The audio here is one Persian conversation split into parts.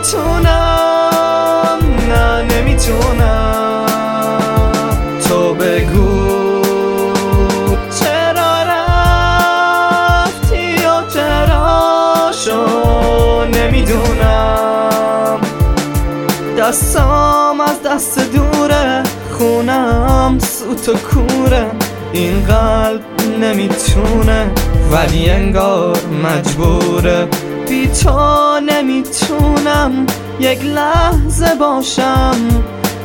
نمی‌تونم نه نمی‌تونم. تو بگو دستام از دست دوره خونم سوت و کوره. این قلب نمی‌تونه ولی انگار مجبوره. بی تو نمی‌تونم یک لحظه باشم.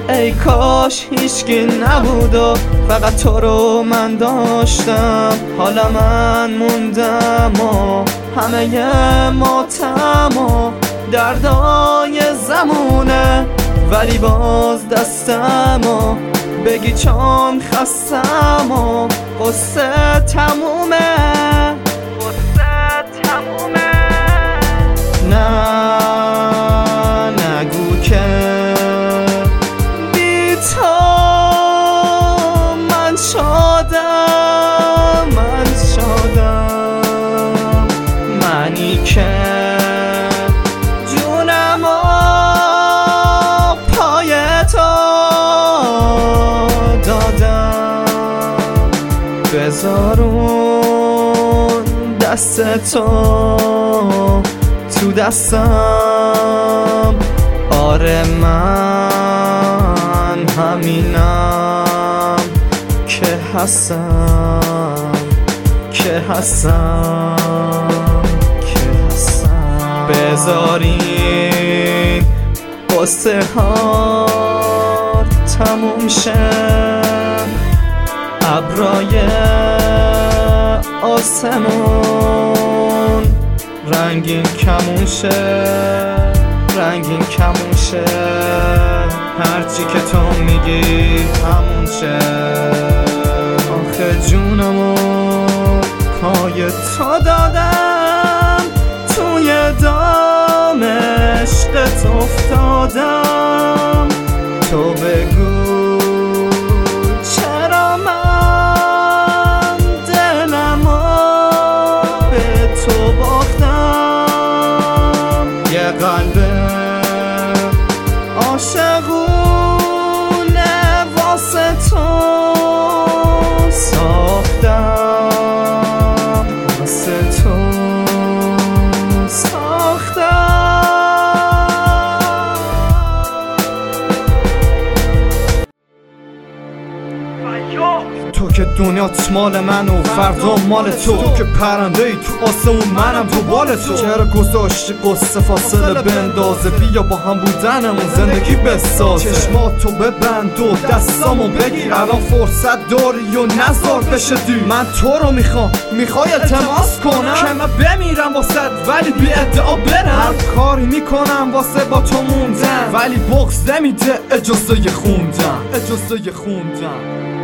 ای کاش هیچکی نبود و فقط تو رو من داشتم. حالا من موندم و همه ماتم و دردای زمونه. ولی باز دستم و بگی چون خستم و قصه تمومه. قصه تمومه. نه نگو که بی تو بذارون دست تو تو دستم. آره من همینم که هستم که هستم که هستم. بذارین قصه ها تموم شه. ابرای آسمون. رنگین کمون شه رنگین کمون شه هرچی که تو میگی همون شه آخه جونمو پای تو دادم. تو که دنیات مال من و فردا مال تو. تو که پرنده ای تو آسمون منم تو بال تو. چرا گذاشتی قصه فاصله بندازه؟ بیا با هم بودنمون زندگی بساز چشماتو ببند و دستامو بگیر. الان فرصت داری و نزار بشه دی من تو رو می‌خوام می‌خوای التماس کنم؟ که من بمیرم واسه ولی بی ادعا برم. هر کاری می‌کنم واسه با تو موندن. ولی بغز نمیده اجازه خوندن اجازه خوندن